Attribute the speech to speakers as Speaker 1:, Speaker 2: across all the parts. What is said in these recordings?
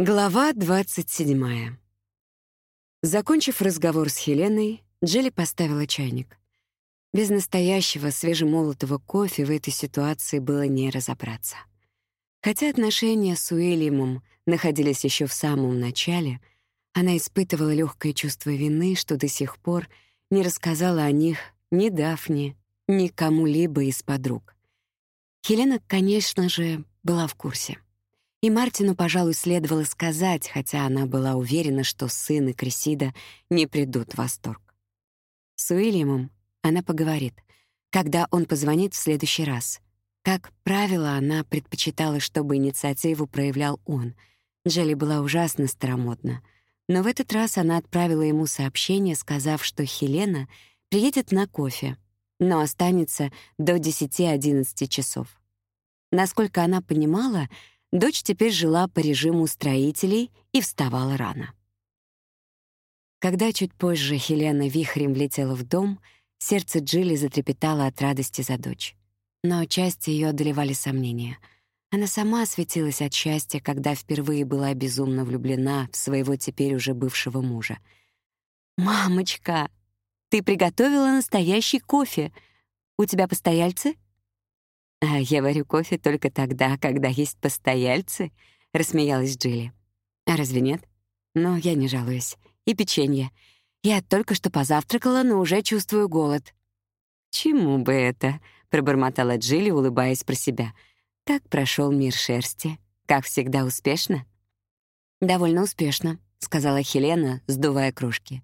Speaker 1: Глава 27. Закончив разговор с Хеленой, Джилли поставила чайник. Без настоящего свежемолотого кофе в этой ситуации было не разобраться. Хотя отношения с Уильямом находились еще в самом начале, она испытывала легкое чувство вины, что до сих пор не рассказала о них ни Дафне, ни кому-либо из подруг. Хелена, конечно же, была в курсе — и Мартину, пожалуй, следовало сказать, хотя она была уверена, что сын и Крисида не придут в восторг. С Уильямом она поговорит, когда он позвонит в следующий раз. Как правило, она предпочитала, чтобы инициативу проявлял он. Джелли была ужасно старомодна. Но в этот раз она отправила ему сообщение, сказав, что Хелена приедет на кофе, но останется до 10-11 часов. Насколько она понимала, Дочь теперь жила по режиму строителей и вставала рано. Когда чуть позже Хелена вихрем влетела в дом, сердце Джилли затрепетало от радости за дочь. Но части ее одолевали сомнения. Она сама светилась от счастья, когда впервые была безумно влюблена в своего теперь уже бывшего мужа. «Мамочка, ты приготовила настоящий кофе. У тебя постояльцы?» «А я варю кофе только тогда, когда есть постояльцы», — рассмеялась Джилли. «А разве нет? Но я не жалуюсь. И печенье. Я только что позавтракала, но уже чувствую голод». «Чему бы это?» — пробормотала Джилли, улыбаясь про себя. «Как прошел мир шерсти? Как всегда успешно?» «Довольно успешно», — сказала Хелена, сдувая кружки.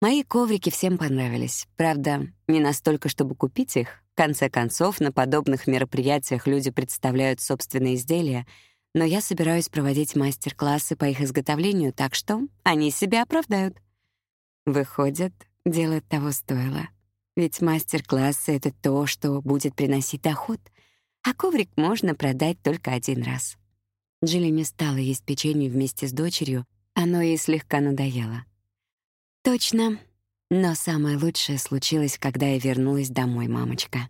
Speaker 1: «Мои коврики всем понравились. Правда, не настолько, чтобы купить их, конце концов, на подобных мероприятиях люди представляют собственные изделия, но я собираюсь проводить мастер-классы по их изготовлению, так что они себя оправдают. Выходит, дело того стоило. Ведь мастер-классы — это то, что будет приносить доход, а коврик можно продать только один раз. Джилли не стала есть печенье вместе с дочерью, оно ей слегка надоело. Точно, но самое лучшее случилось, когда я вернулась домой, мамочка.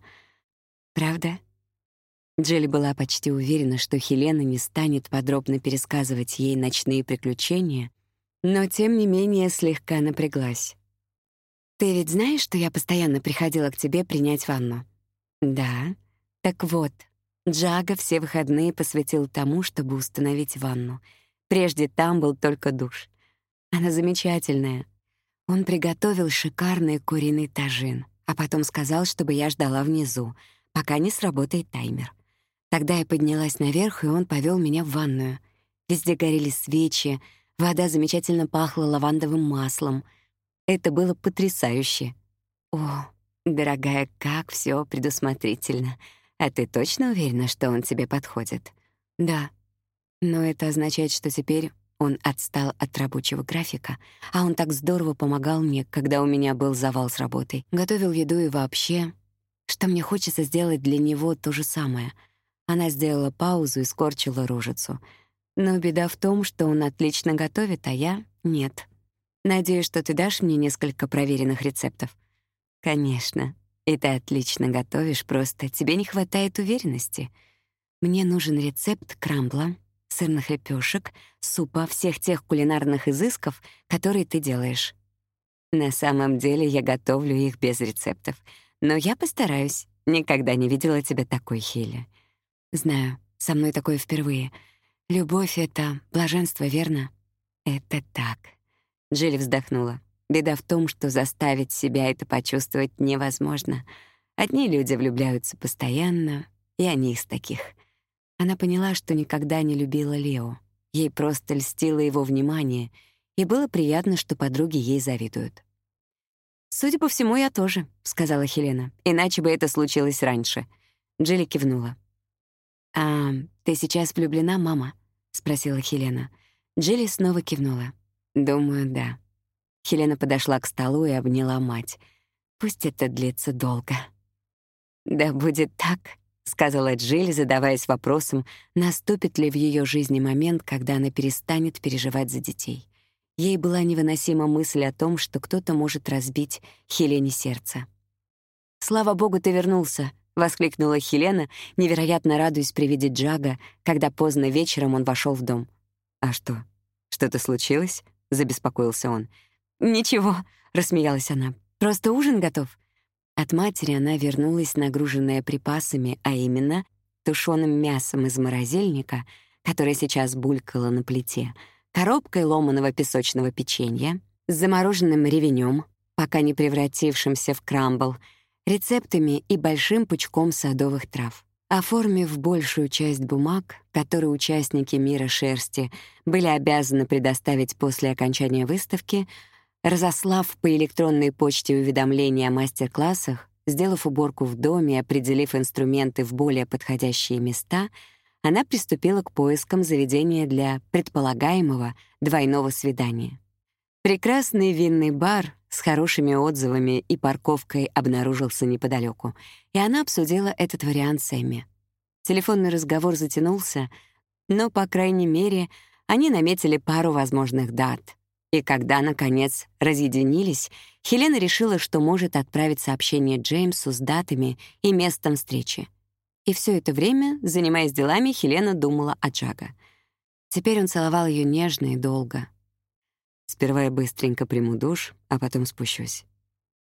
Speaker 1: Правда? Джилли была почти уверена, что Хелена не станет подробно пересказывать ей ночные приключения, но тем не менее слегка напряглась. «Ты ведь знаешь, что я постоянно приходила к тебе принять ванну?» «Да. Так вот, Джага все выходные посвятил тому, чтобы установить ванну. Прежде там был только душ. Она замечательная, он приготовил шикарный куриный тажин, а потом сказал, чтобы я ждала внизу, пока не сработает таймер. Тогда я поднялась наверх, и он повел меня в ванную. Везде горели свечи, вода замечательно пахла лавандовым маслом. Это было потрясающе. О, дорогая, как все предусмотрительно. А ты точно уверена, что он тебе подходит? Да. Но это означает, что теперь он отстал от рабочего графика, а он так здорово помогал мне, когда у меня был завал с работой. Готовил еду и вообще, что мне хочется сделать для него то же самое. Она сделала паузу и скорчила рожицу. Но беда в том, что он отлично готовит, а я — нет. Надеюсь, что ты дашь мне несколько проверенных рецептов. Конечно. И ты отлично готовишь, просто тебе не хватает уверенности. Мне нужен рецепт крамбла — сырных лепешек, супа, всех тех кулинарных изысков, которые ты делаешь. На самом деле я готовлю их без рецептов, но я постараюсь. Никогда не видела тебя такой, Хеля. Знаю, со мной такое впервые. Любовь — это блаженство, верно? Это так. Джилли вздохнула. Беда в том, что заставить себя это почувствовать невозможно. Одни люди влюбляются постоянно, и они из таких — она поняла, что никогда не любила Лео. Ей просто льстило его внимание, и было приятно, что подруги ей завидуют. «Судя по всему, я тоже», — сказала Хелена. «Иначе бы это случилось раньше». Джилли кивнула. «А ты сейчас влюблена, мама?» — спросила Хелена. Джилли снова кивнула. «Думаю, да». Хелена подошла к столу и обняла мать. «Пусть это длится долго». «Да будет так», сказала Джилли, задаваясь вопросом, наступит ли в ее жизни момент, когда она перестанет переживать за детей. Ей была невыносима мысль о том, что кто-то может разбить Хелене сердце. «Слава богу, ты вернулся!» — воскликнула Хелена, невероятно радуясь при виде Джага, когда поздно вечером он вошел в дом. «А что, «Что-то случилось?» — забеспокоился он. «Ничего», — рассмеялась она. «Просто ужин готов». От матери она вернулась, нагруженная припасами, а именно тушеным мясом из морозильника, которое сейчас булькало на плите, коробкой ломаного песочного печенья, с замороженным ревенем, пока не превратившимся в крамбл, рецептами и большим пучком садовых трав. Оформив большую часть бумаг, которые участники «Мира шерсти» были обязаны предоставить после окончания выставки, разослав по электронной почте уведомления о мастер-классах, сделав уборку в доме и определив инструменты в более подходящие места, она приступила к поискам заведения для предполагаемого двойного свидания. Прекрасный винный бар с хорошими отзывами и парковкой обнаружился неподалеку, и она обсудила этот вариант с Эмми. Телефонный разговор затянулся, но, по крайней мере, они наметили пару возможных дат. И когда, наконец, разъединились, Хелена решила, что может отправить сообщение Джеймсу с датами и местом встречи. И все это время, занимаясь делами, Хелена думала о Джага. Теперь он целовал ее нежно и долго — Сперва я быстренько приму душ, а потом спущусь.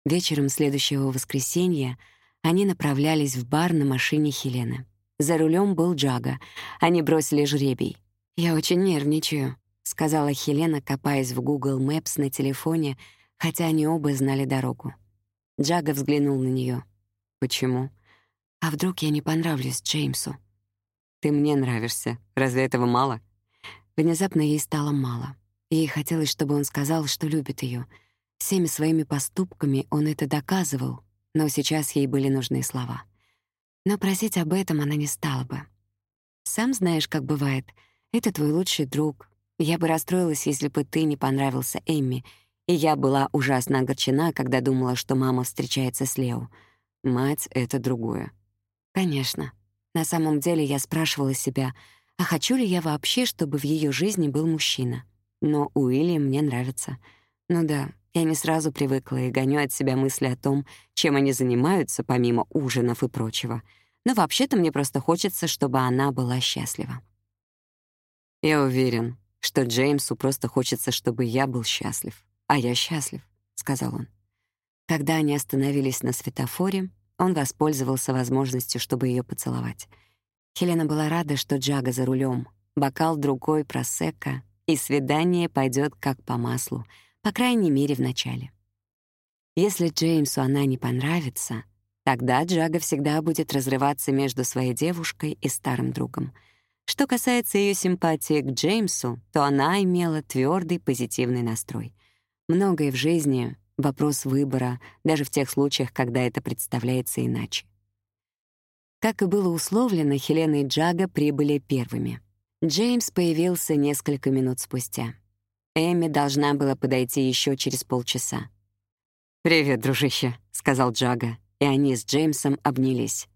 Speaker 1: Вечером следующего воскресенья они направлялись в бар на машине Хелены. За рулем был Джага. Они бросили жребий. «Я очень нервничаю», — сказала Хелена, копаясь в Google Maps на телефоне, хотя они оба знали дорогу. Джага взглянул на нее. «Почему?» «А вдруг я не понравлюсь Джеймсу?» «Ты мне нравишься. Разве этого мало?» Внезапно ей стало мало. Ей хотелось, чтобы он сказал, что любит ее. Всеми своими поступками он это доказывал, но сейчас ей были нужны слова. Но просить об этом она не стала бы. «Сам знаешь, как бывает. Это твой лучший друг. Я бы расстроилась, если бы ты не понравился Эмми, и я была ужасно огорчена, когда думала, что мама встречается с Лео. Мать — это другое. Конечно. На самом деле я спрашивала себя, а хочу ли я вообще, чтобы в ее жизни был мужчина? Но Уильям мне нравится. Ну да, я не сразу привыкла и гоню от себя мысли о том, чем они занимаются, помимо ужинов и прочего. Но вообще-то мне просто хочется, чтобы она была счастлива. Я уверен, что Джеймсу просто хочется, чтобы я был счастлив. А я счастлив, — сказал он. Когда они остановились на светофоре, он воспользовался возможностью, чтобы ее поцеловать. Хелена была рада, что Джага за рулем, бокал другой просека, и свидание пойдет как по маслу, по крайней мере, в начале. Если Джеймсу она не понравится, тогда Джага всегда будет разрываться между своей девушкой и старым другом. Что касается ее симпатии к Джеймсу, то она имела твердый позитивный настрой. Многое в жизни — вопрос выбора, даже в тех случаях, когда это представляется иначе. Как и было условлено, Хелена и Джага прибыли первыми — Джеймс появился несколько минут спустя. Эми должна была подойти еще через полчаса. «Привет, дружище», — сказал Джага, и они с Джеймсом обнялись.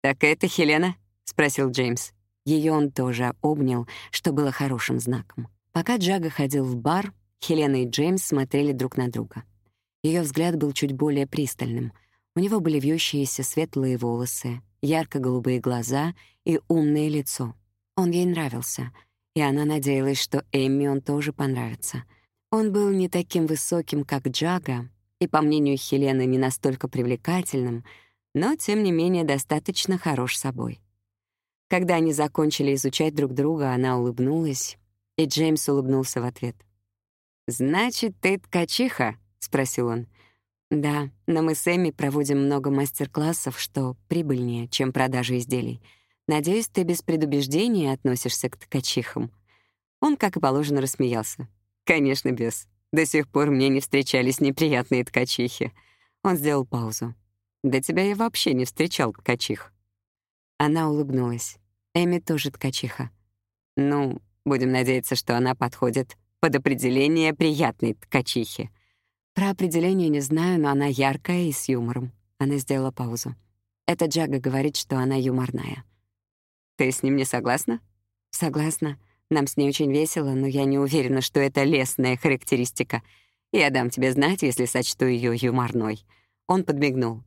Speaker 1: «Так это Хелена?» — спросил Джеймс. Ее он тоже обнял, что было хорошим знаком. Пока Джага ходил в бар, Хелена и Джеймс смотрели друг на друга. Ее взгляд был чуть более пристальным. У него были вьющиеся светлые волосы, ярко-голубые глаза и умное лицо — он ей нравился, и она надеялась, что Эмми он тоже понравится. Он был не таким высоким, как Джага, и, по мнению Хелены, не настолько привлекательным, но, тем не менее, достаточно хорош собой. Когда они закончили изучать друг друга, она улыбнулась, и Джеймс улыбнулся в ответ. «Значит, ты ткачиха?» — спросил он. «Да, но мы с Эмми проводим много мастер-классов, что прибыльнее, чем продажа изделий. Надеюсь, ты без предубеждения относишься к ткачихам». Он, как и положено, рассмеялся. «Конечно, без. До сих пор мне не встречались неприятные ткачихи». Он сделал паузу. «До тебя я вообще не встречал ткачих». Она улыбнулась. Эми тоже ткачиха. «Ну, будем надеяться, что она подходит под определение приятной ткачихи». Про определение не знаю, но она яркая и с юмором. Она сделала паузу. Это Джага говорит, что она юморная. Ты с ним не согласна? Согласна. Нам с ней очень весело, но я не уверена, что это лестная характеристика. Я дам тебе знать, если сочту ее юморной. Он подмигнул.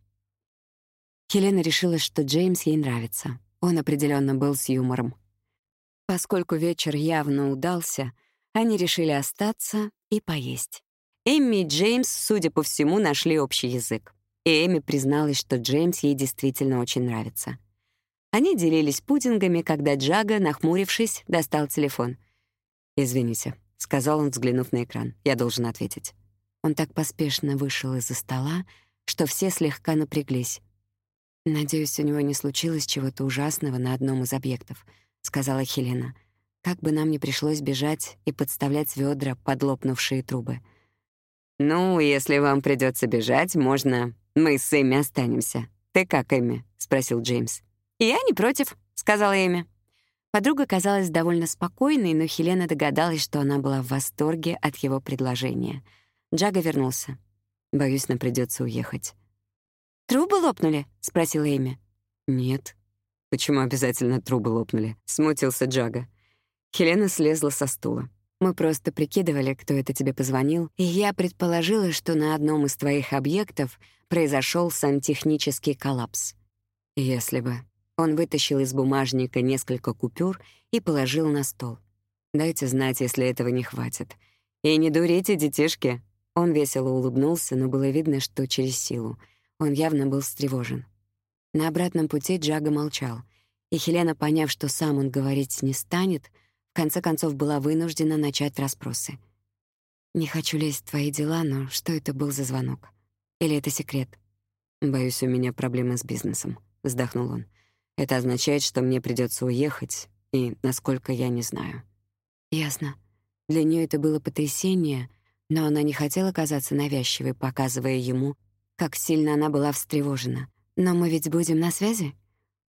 Speaker 1: Хелена решила, что Джеймс ей нравится. Он определенно был с юмором. Поскольку вечер явно удался, Они решили остаться и поесть. Эмми и Джеймс, судя по всему, нашли общий язык. И Эми призналась, что Джеймс ей действительно очень нравится. Они делились пудингами, когда Джага, нахмурившись, достал телефон. «Извините», — сказал он, взглянув на экран. «Я должен ответить». Он так поспешно вышел из-за стола, что все слегка напряглись. «Надеюсь, у него не случилось чего-то ужасного на одном из объектов», — сказала Хелена. «Как бы нам ни пришлось бежать и подставлять ведра под лопнувшие трубы».
Speaker 2: «Ну, если вам придется бежать, можно... Мы с Эми останемся. Ты как, Эми?» — спросил Джеймс.
Speaker 1: «Я не против», — сказала Эми. Подруга казалась довольно спокойной, но Хелена догадалась, что она была в восторге от его предложения. Джага вернулся.
Speaker 2: «Боюсь, нам придется уехать».
Speaker 1: «Трубы лопнули?» — спросила Эми.
Speaker 2: «Нет». «Почему обязательно трубы лопнули?» — смутился Джага. Хелена слезла со стула.
Speaker 1: «Мы просто прикидывали, кто это тебе позвонил, и я предположила, что на одном из твоих объектов произошел сантехнический коллапс. Если бы...» Он вытащил из бумажника несколько купюр и положил на стол.
Speaker 2: «Дайте знать, если этого не хватит. И не дурите, детишки!» Он весело улыбнулся, но было видно, что через силу — он явно был встревожен. На обратном пути Джага молчал, и Хелена, поняв, что сам он говорить не станет, в конце концов была вынуждена начать расспросы. «Не хочу лезть в твои дела, но что это был за звонок? Или это секрет?» «Боюсь, у меня проблемы с бизнесом», — вздохнул он. «Это означает, что мне придется уехать, и насколько я не знаю».
Speaker 1: «Ясно. Для нее это было потрясение, но она не хотела казаться навязчивой, показывая ему, как сильно она была встревожена. «Но мы ведь будем на связи?»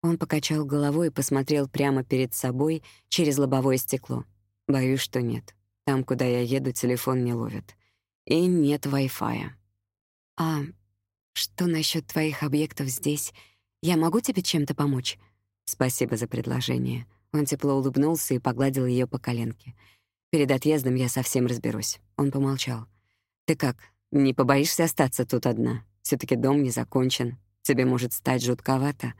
Speaker 1: Он покачал головой и посмотрел прямо перед собой через лобовое стекло. «Боюсь, что нет. Там, куда я еду, телефон не ловит. И нет Wi-Fi». «А что насчет твоих объектов здесь? Я могу тебе чем-то помочь?»
Speaker 2: «Спасибо за предложение». Он тепло улыбнулся и погладил ее по коленке. «Перед отъездом я совсем разберусь». Он помолчал. «Ты как, не побоишься остаться тут одна?» Все таки дом не закончен. Тебе может стать жутковато».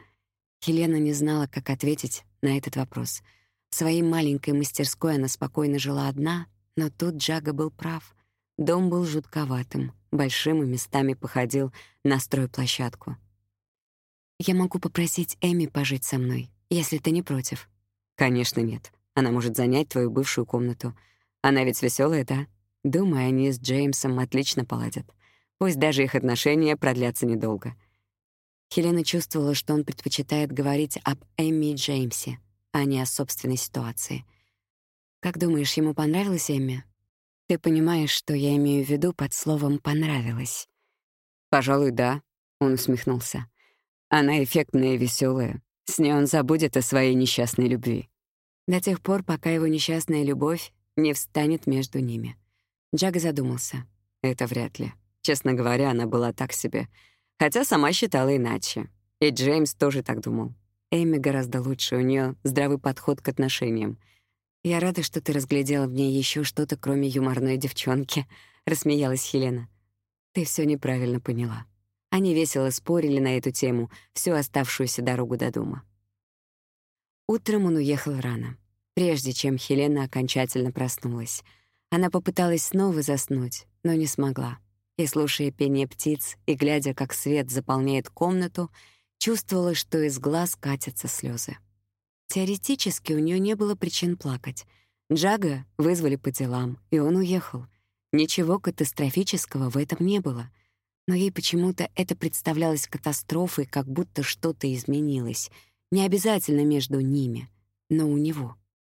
Speaker 1: Хелена не знала, как ответить на этот вопрос. В своей маленькой мастерской она спокойно жила одна, но тут Джага был прав. Дом был жутковатым, большим и местами походил на стройплощадку. «Я могу попросить Эми пожить со мной, если ты не против».
Speaker 2: «Конечно нет. Она может занять твою бывшую комнату. Она ведь веселая, да? Думаю, они с Джеймсом отлично поладят. Пусть даже их отношения продлятся недолго.
Speaker 1: Хелена чувствовала, что он предпочитает говорить об Эмми и Джеймсе, а не о собственной ситуации. «Как думаешь, ему понравилась Эмми?» «Ты понимаешь, что я имею в виду под словом «понравилась»?»
Speaker 2: «Пожалуй, да», — он усмехнулся. «Она эффектная и веселая. С ней он забудет о своей несчастной любви».
Speaker 1: До тех пор, пока его несчастная любовь не встанет между ними. Джага задумался.
Speaker 2: «Это вряд ли. Честно говоря, она была так себе. Хотя сама считала иначе. И Джеймс тоже так думал. Эми гораздо лучше, у нее здравый подход к отношениям.
Speaker 1: «Я рада, что ты разглядела в ней еще что-то, кроме юморной девчонки», — рассмеялась Хелена.
Speaker 2: «Ты все неправильно поняла». Они весело спорили на эту тему всю оставшуюся дорогу до дома. Утром он уехал рано, прежде чем Хелена окончательно проснулась. Она попыталась снова заснуть, но не смогла и, слушая пение птиц и глядя, как свет заполняет комнату, чувствовала, что из глаз катятся слезы. Теоретически у нее не было причин плакать. Джага вызвали по делам, и он уехал. Ничего катастрофического в этом не было. Но ей почему-то это представлялось катастрофой, как будто что-то изменилось. Не обязательно между ними, но у него —